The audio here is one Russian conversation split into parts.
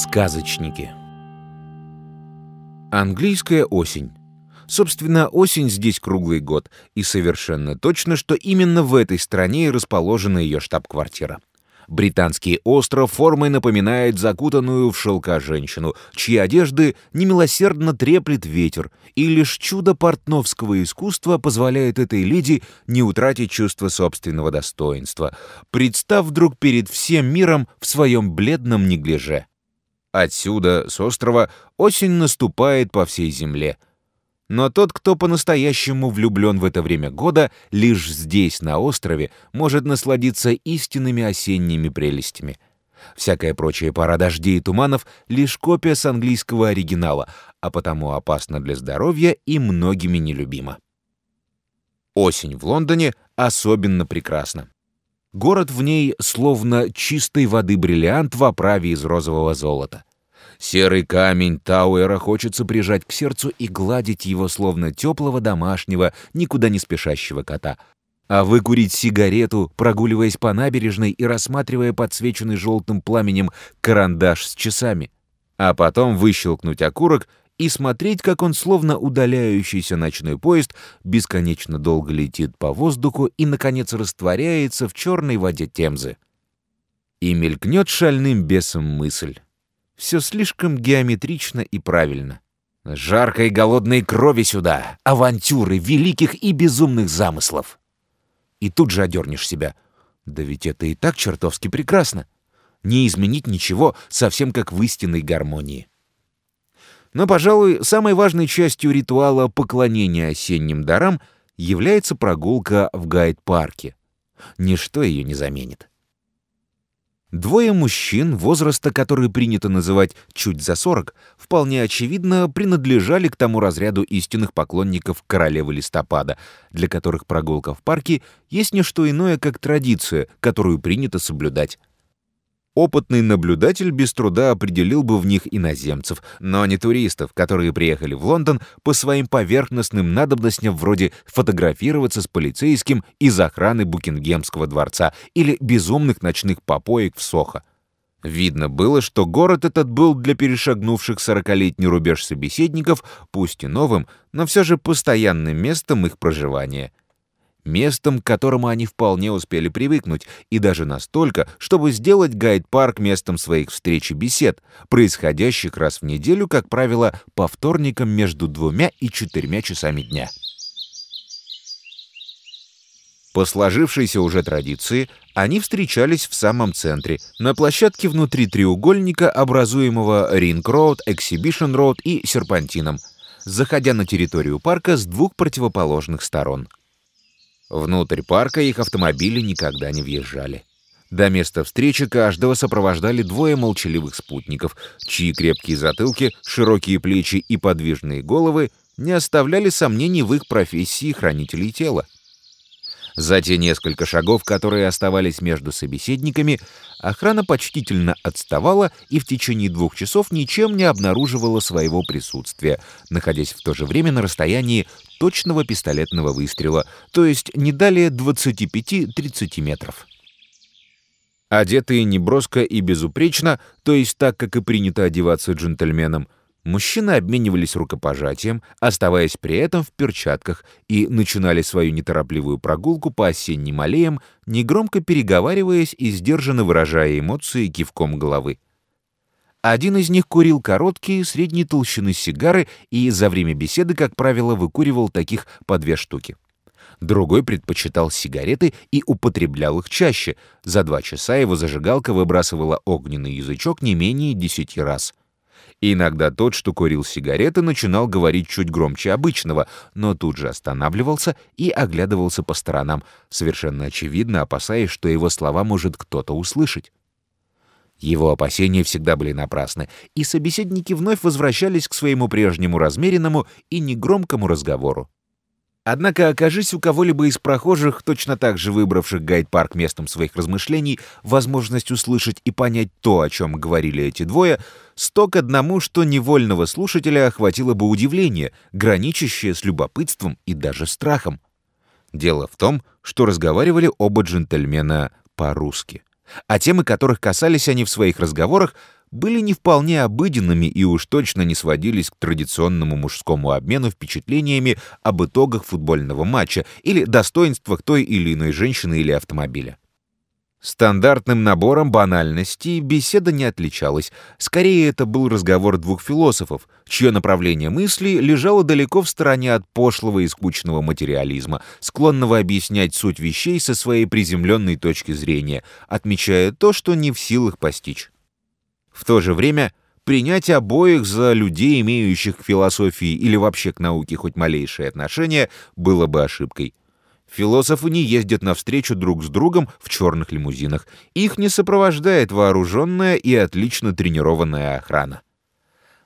Сказочники Английская осень. Собственно, осень здесь круглый год, и совершенно точно, что именно в этой стране и расположена ее штаб-квартира. Британский остров формой напоминает закутанную в шелка женщину, чьи одежды немилосердно треплет ветер, и лишь чудо портновского искусства позволяет этой леди не утратить чувство собственного достоинства, представ вдруг перед всем миром в своем бледном неглиже. Отсюда, с острова, осень наступает по всей земле — но тот, кто по-настоящему влюблен в это время года, лишь здесь, на острове, может насладиться истинными осенними прелестями. Всякая прочая пора дождей и туманов — лишь копия с английского оригинала, а потому опасна для здоровья и многими нелюбима. Осень в Лондоне особенно прекрасна. Город в ней словно чистой воды бриллиант в оправе из розового золота. Серый камень Тауэра хочется прижать к сердцу и гладить его, словно теплого домашнего, никуда не спешащего кота. А выкурить сигарету, прогуливаясь по набережной и рассматривая подсвеченный желтым пламенем карандаш с часами. А потом выщелкнуть окурок и смотреть, как он, словно удаляющийся ночной поезд, бесконечно долго летит по воздуху и, наконец, растворяется в черной воде Темзы. И мелькнет шальным бесом мысль. Все слишком геометрично и правильно. Жаркой голодной крови сюда, авантюры великих и безумных замыслов. И тут же одернешь себя. Да ведь это и так чертовски прекрасно. Не изменить ничего, совсем как в истинной гармонии. Но, пожалуй, самой важной частью ритуала поклонения осенним дарам является прогулка в гайд-парке. Ничто ее не заменит. Двое мужчин, возраста который принято называть чуть за 40, вполне очевидно принадлежали к тому разряду истинных поклонников королевы листопада, для которых прогулка в парке есть не что иное, как традиция, которую принято соблюдать. Опытный наблюдатель без труда определил бы в них иноземцев, но не туристов, которые приехали в Лондон по своим поверхностным надобностям вроде фотографироваться с полицейским из охраны Букингемского дворца или безумных ночных попоек в Сохо. Видно было, что город этот был для перешагнувших сорокалетний рубеж собеседников, пусть и новым, но все же постоянным местом их проживания — местом, к которому они вполне успели привыкнуть, и даже настолько, чтобы сделать гайд-парк местом своих встреч и бесед, происходящих раз в неделю, как правило, по вторникам между двумя и четырьмя часами дня. По сложившейся уже традиции, они встречались в самом центре, на площадке внутри треугольника, образуемого Ринг-Роуд, Эксибишн-Роуд и Серпантином, заходя на территорию парка с двух противоположных сторон. Внутрь парка их автомобили никогда не въезжали. До места встречи каждого сопровождали двое молчаливых спутников, чьи крепкие затылки, широкие плечи и подвижные головы не оставляли сомнений в их профессии хранителей тела. За те несколько шагов, которые оставались между собеседниками, охрана почтительно отставала и в течение двух часов ничем не обнаруживала своего присутствия, находясь в то же время на расстоянии точного пистолетного выстрела, то есть не далее 25-30 метров. Одетые неброско и безупречно, то есть так, как и принято одеваться джентльменам, Мужчины обменивались рукопожатием, оставаясь при этом в перчатках, и начинали свою неторопливую прогулку по осенним аллеям, негромко переговариваясь и сдержанно выражая эмоции кивком головы. Один из них курил короткие, средней толщины сигары и за время беседы, как правило, выкуривал таких по две штуки. Другой предпочитал сигареты и употреблял их чаще. За два часа его зажигалка выбрасывала огненный язычок не менее десяти раз — и иногда тот, что курил сигареты, начинал говорить чуть громче обычного, но тут же останавливался и оглядывался по сторонам, совершенно очевидно опасаясь, что его слова может кто-то услышать. Его опасения всегда были напрасны, и собеседники вновь возвращались к своему прежнему размеренному и негромкому разговору. Однако, окажись у кого-либо из прохожих, точно так же выбравших гайд-парк местом своих размышлений, возможность услышать и понять то, о чем говорили эти двое, сто к одному, что невольного слушателя охватило бы удивление, граничащее с любопытством и даже страхом. Дело в том, что разговаривали оба джентльмена по-русски. А темы, которых касались они в своих разговорах, были не вполне обыденными и уж точно не сводились к традиционному мужскому обмену впечатлениями об итогах футбольного матча или достоинствах той или иной женщины или автомобиля. Стандартным набором банальностей беседа не отличалась. Скорее, это был разговор двух философов, чье направление мысли лежало далеко в стороне от пошлого и скучного материализма, склонного объяснять суть вещей со своей приземленной точки зрения, отмечая то, что не в силах постичь. В то же время принять обоих за людей, имеющих к философии или вообще к науке хоть малейшее отношение, было бы ошибкой. Философы не ездят навстречу друг с другом в черных лимузинах. Их не сопровождает вооруженная и отлично тренированная охрана.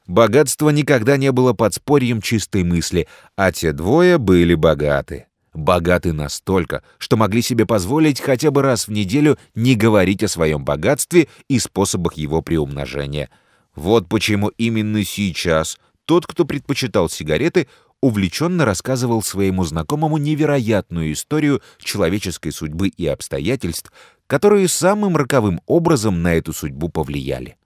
Богатство никогда не было подспорьем чистой мысли, а те двое были богаты. Богаты настолько, что могли себе позволить хотя бы раз в неделю не говорить о своем богатстве и способах его приумножения. Вот почему именно сейчас тот, кто предпочитал сигареты, увлеченно рассказывал своему знакомому невероятную историю человеческой судьбы и обстоятельств, которые самым роковым образом на эту судьбу повлияли.